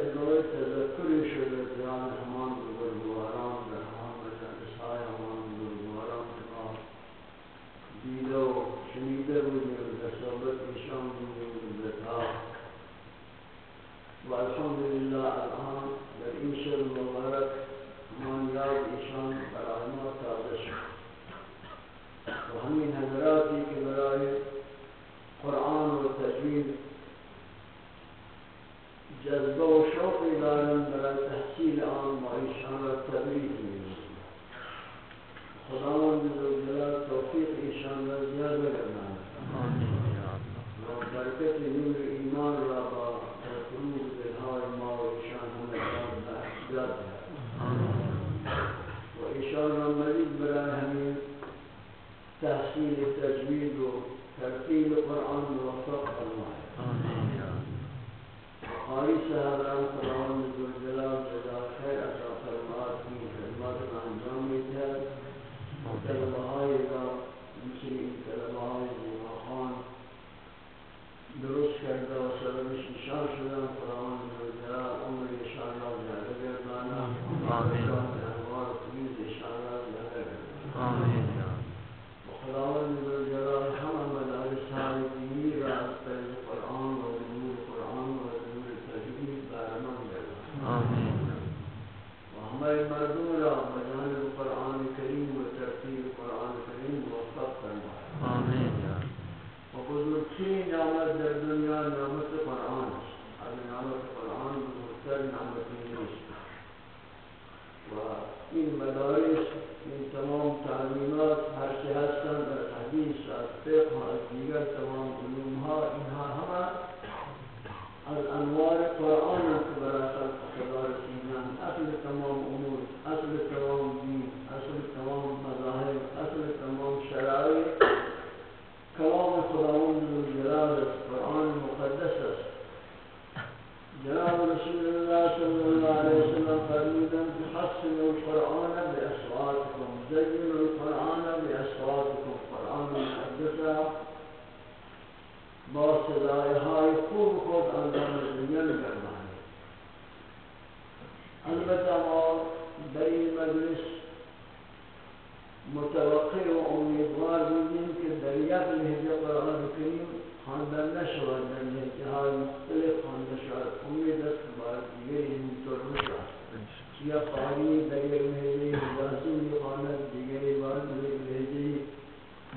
همان N جلسه یک نوع تذکری شده دیان همان بزرگواران در همان مجلس همان بزرگواران که دیده و شنیده بودیم در صحبت ایشان بودیم بتا و الحمدلله الان در این شب مبارک همان یاد ایشان برای ما تازه شد و همین حضراتی که برای قرآن و تجوید جذبه و شوقی دارن برای تحصیل آن و ایشان را تبریز می‌کنیم خداوند بزرگوار توفیق ایشان را زیاده گرداند و برکت نور ایمان را با قلوب دلهای ما و ایشان همه را زیاد و ایشان را مزید برای همین تحصیل تجوید و ترتیل قرآن موفق فرمائے قاری صاحبان خداوند ذوالجلال جزا خیر عطا فرماد کی خدمات کا انجام دیتا ہے طلبہ های را مثل این زیبا خان درست کرده و سببش نشان شدن خداوند ذوالجلال عمر اشان را زیاده گردانا آمین انوار تمیز اشان را زیاده گردانا آمین و خداوند ذوالجلال همه مدارس های دینی را از طریق قرآن و نور قرآن و آمین و ہمارے مردوں را بجانب قرآن کریم و ترتیب قرآن کریم موفق فرمائے آمین و بزرگترین نعمت در دنیا نعمت قرآن از نعمت قرآن بزرگتر نعمت نیست و این مدارس این تمام تعلیمات هر چه هستند در حدیث از فقه از دیگر تمام علوم ها اینها همه از انوار قرآن که برای خلق خدا رسیدن اصل تمام امور اصل تمام دین اصل تمام مذاهب اصل تمام شرائع کلام خداوند جلال قرآن مقدس است جناب رسول الله صلی الله علیه وسلم فرمودن که حسن القرآن بأصواتكم زين القرآن بأصواتكم قرآن مقدس با صدای های خوب خود انجام دنیا نگرمانی البته ما در این مجلس متوقع و امیدوار بودیم که در یک لحظه قرآن کریم خواندن نشود در لحظه های مختلف خوانده شود امید است که باید دیگری اینطور نشود یا قاری در یک لحظه حجازی میخواند دیگری باید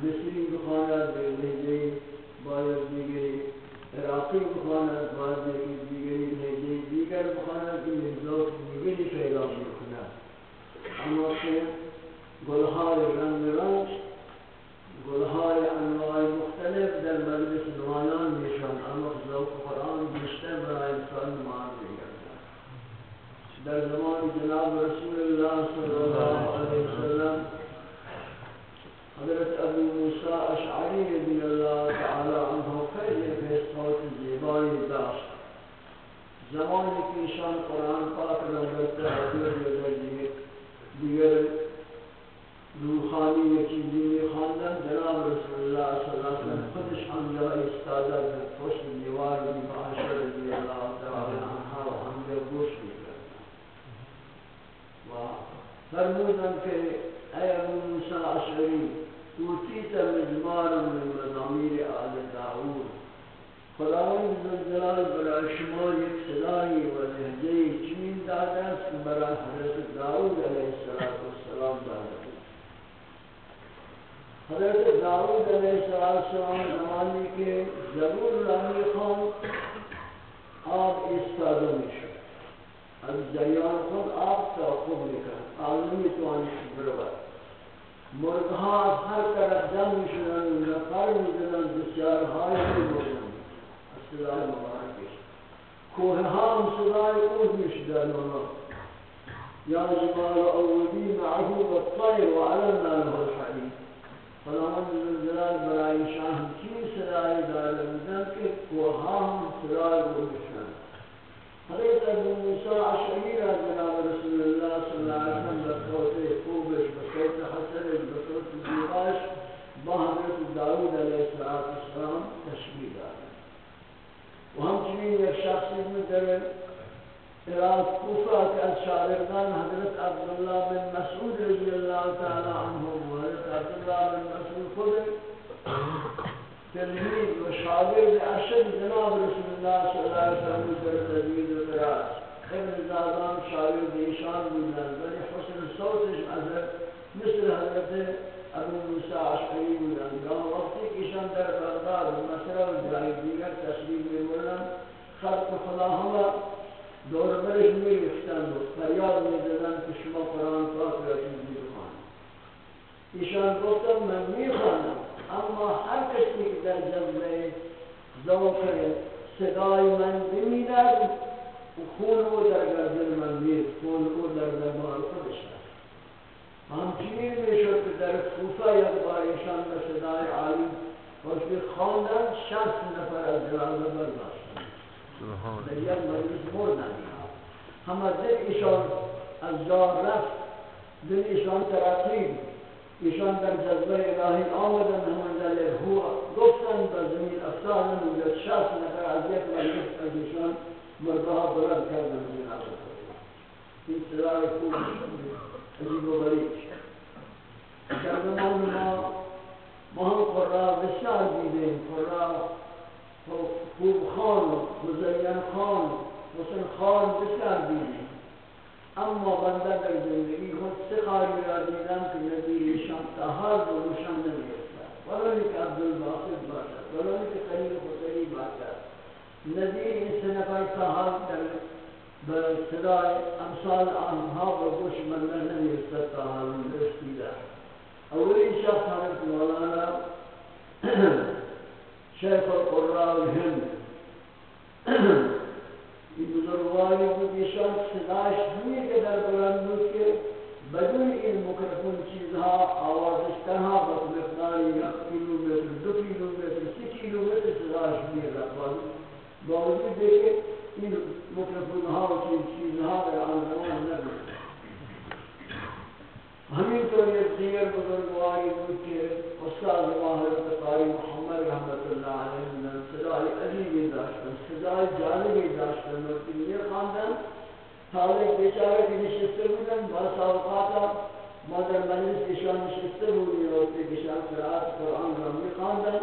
مصری بخواند در یک لحظه باید دیگری عراقی بخواند باید دیگری لحظه دیگر بخواند این لحظات دیگری پیدا میکند اما که گلهای رنگ رنگ گلهای انواع مختلف در مجلس نمایان میشن اما ذوق قرآن بیشتر برای انسان نمان میگردد در زمان جناب رسول الله صلی الله علیه وسلم حضرت ابو موسیٰ اشعری رضی اللہ تعالی عنہ خیلی فیصلات زیبایی داشت زمانی که ایشان قرآن پاک را در تحضیر دیگر دیگر روحانی یکی دینی خواندن جناب رسول الله صلی اللہ علیہ وسلم خودش آنجا استاده به پشت دیوار بی معاشر رضی اللہ تعالی عنہ و آنجا گوش میکردن و فرمودن که ای ابو موسیٰ اشعری اوتیت مزمارا من مزامیر آل داود خداوند زلجلال برای شما یک صدایی و لحجه چنین داده است که برای حضرت داود علیه السلام داده حضرت داود علیہ السلام زمانی کے ضرور رانی خان آپ استادہ میں شد از جریان خود آپ توقف لکن عالمی توانی برابر مرغها از هر طرف جمع میشدن و نفر میزدن بسیارهای میبردن از سلال مبارکش کوهها هم سلال اوز مشدانونا يا جبال أولي معه والطير وألنا له الحديد فلمن الزلزال بلا يشاهم كي سلال دار المدنك كوهها هم سلال اوز مشدان حضرت أبو موسى عشعيرا جناب تلمید و شاگرد جناب رسول اللہ صلی اللہ علیہ وسلم در تجوید و قرآن ابن زادان شاگرد ایشان بودن ولی حسن صوتش از مثل حضرت ابو موسیٰ عشقی بودن گاہ وقتی کشان در بغداد مسئلہ و جائی دیگر تشریف میں بولن خلق خدا ہما دور برش میں رفتن و فریاد میں دادن کہ شما قرآن پاک را چیزی بخوان ایشان گفتم من می خوانم اما ہر کسی که در جمعه ذوق صدای من بمیند خون او در گردن من میر خون او در دربار خودش همچنین می‌شد که در کوفه یک بار ایشان به صدای عالی وقتی خواندن شخص نفر از جنازه برداشتن در یک مجلس مردن همه دل ایشان از جا رفت دل ایشان ترقیب ایشان در جذبه الهی آمدن همان دل هو. گفتن به زمین افتادن و شخص نفر از یک مجلس از ایشان مردها بلند کردن جنازه این صدای خوب عجیب و غریب در زمان ما هم قرآن بسیار دیدیم قرآن خوب خان مزین خان حسن خان بسیار دیدیم اما بنده در زندگی خود سه خاری را دیدم که نبیشان تحال و روشن نمیفتد ولو که عبدالباسط باشد ولو که قریب خسری باشد نبی این سه نفر در صدای امثال آنها و گوش مندر من نمیفتد تحال رسیده اولین شخص حضرت مولانا شیخ القراء الهند این بزرگواری بود ایشان صداش همین که در بلند بود که بدون این مکرفون چیزها آوازش تنها با مقداری یک کیلومتر، دو کیلومتر سی کیلومتر باوجود دیگه این مکرفون ها و چیزها در آن زمان نبود همین طور یک دیگر بزرگواری بود که استاد ماهر قاری محمد رحمت الله علیه من صدای عجیبی داشتن صدای جالبی داشتن وقتی می خواندن سالک بیچاره که نشسته بودن با سابقاتا ما در مجلس ایشان نشسته بودیم وقتی ایشان قرآت قرآن را می خواندن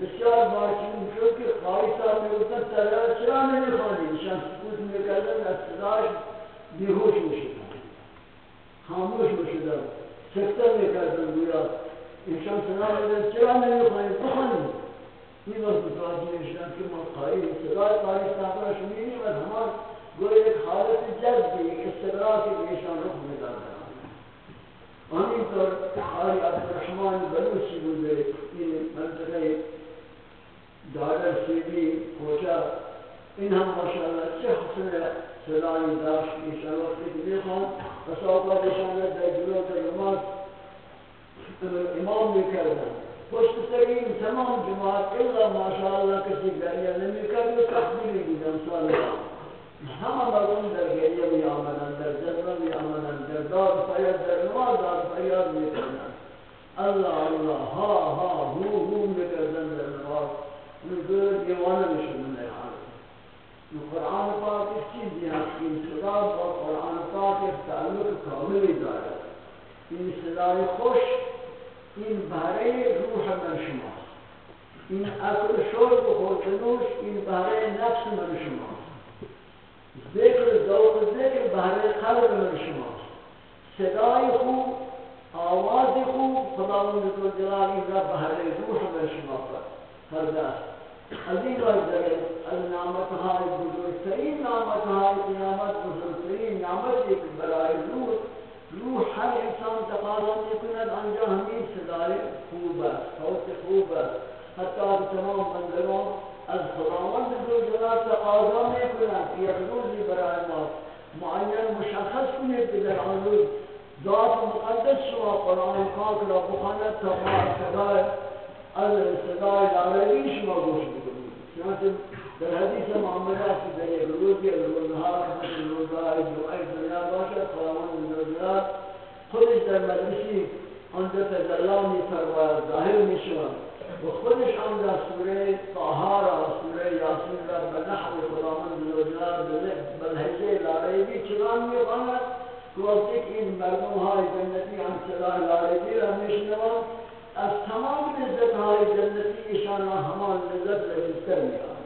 بسیار بارچین شد که خواهی صاحب می گفتن چرا نمی خوانی سکوت می کردن از صداش بیهوش می خاموش بشدم سکته میکردم گویا انشان سنا میدن چرا نمیخواهیم بخونیم این وقت متوجه میشدم که ما قایی صدای قایی صحبه شمیدیم از همان گویا یک حالت جذبی یک استقراکی که ایشان رخ میدادن همینطور قاری عبدالرحمن بلوچی بوده، این منطقه دارر سیبی کوچا این هم ماشاءالله چه حسن صدای داشت ایشان وقتی که میخوان پس اوقات ایشان در جلوت نماز امام میکردن پشت سر تمام جماعت، الا ماشاءالله کسی گریه نمیکرد و تقبیلی بودن سال همه مردم در گریه می آمدن در جذبه می آمدن در داد فریاد، در نماز داد فریاد میکردن. الله الله، ها ها، هو هو میکردن در نماز. اون دور دیوانه میشدن در حالت قرآن پاک اس چیزی ہے کہ صدا با قرآن پاک ایک تعلق کاملی دارد این صدای خوش این بهره روح من شما این اکل شرب و خوردنوش این بهره نفس من شما ذکر ذوق ذکر بهره قلب من شما صدای خوب آواز خوب خداوند تو جلال این را بهره روح من شما پرداست عظیم ازدر از نعمت های بزرگترین نعمت های قیامت بزرگترین نعمت ایک برای روح روح هر انسان تقاضا میکند آنجا همین صدای خوب است صوت خوب است حتی تمام بندگان از خداوند زلجلال تقاضا میکنند که یک روزی برای ما، معین مشخص کنید که در آن روز ذات مقدس شما قرآن پاک را بخواند تا ما صدای از صدای دارگی شما گوش بکنید چنانچه در حدیث محمد است در یک روزی از روزها مثل روزهای جمعه دنیا باشد خداوند روزگار خودش در مجلسی آنجا تجلا می فرماید ظاهر می شود و خودش آنجا سوره طه را، سوره یاسین را به نحو خداوند بلحجه لاريبي چنان میخواند گفته که این مردم های جنتی هم صدای لاريبي را میشنوان از تمام لذت های جنتی ایشان همان لذت لذتر میآن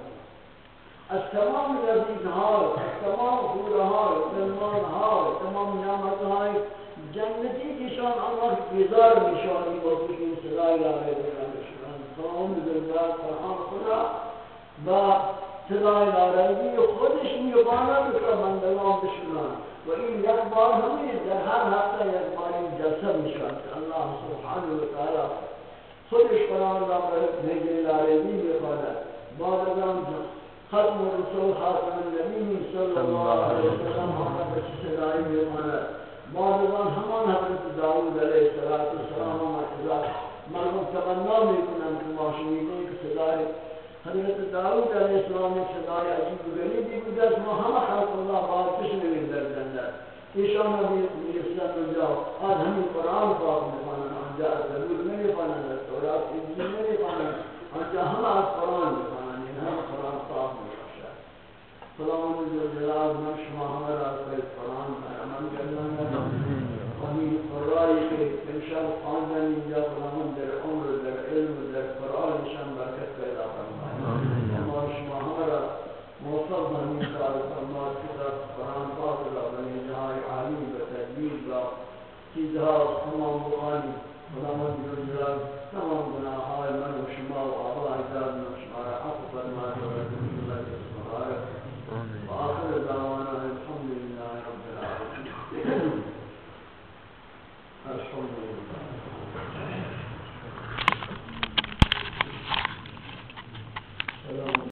از تمام لذیذ ها از تمام خوره ها زلمان ها تمام نعمت های جنتی ایشان آن وقت بیزار میشانی گفته که این صدای لاريبي را میشنوان تمام لذت قرآن خدا با صدای نارنگی خودش میباند که بندگان بشنان و این یک بار همین در هر هفته یک بار این جلسه میشود. الله سبحانه و تعالی خودش قرآن را بهجه نارنگی میخواند. بعد از آن ختم رسول خاتم النبی صلی الله علیه وسلم محمد بچه صدایی میخواند. بعد از آن همان حضرت داود علیه السلام و مردم تمنا میکنند که ما شنیدیم که صدای حضرت داود علیہ السلام نے صدای عجیب غریبی از ما همه خلق اللہ بات کچھ نہیں در جنت؟ ایشان نبی اسلام و جاو آج همین قرآن پاک میں پانا آنجا ضرور میں نہیں پانا تورات انجیل میں نہیں پانا آنجا ہم آج قرآن میں پانا نہیں ہم قرآن پاک میں بخشا سلام جو جلال من شما ہمارا کوئی قرآن پر عمل کرنا ہے وہی قرآن کے انشاء خاندان یا قرآن در عمر در علم در قرآن شان برکت پیدا کرنا ہمارا شما ہمارا موصل بنی کار فرمات کتاب قرآن پاک را بنی جہاں عالم را چیزها تمام بخانی خداوند جلال تمام گناہهای من و شما و آبا اجداد من شما را عفو فرمات و رسول اللہ کے سبحانه و آخر دعوانا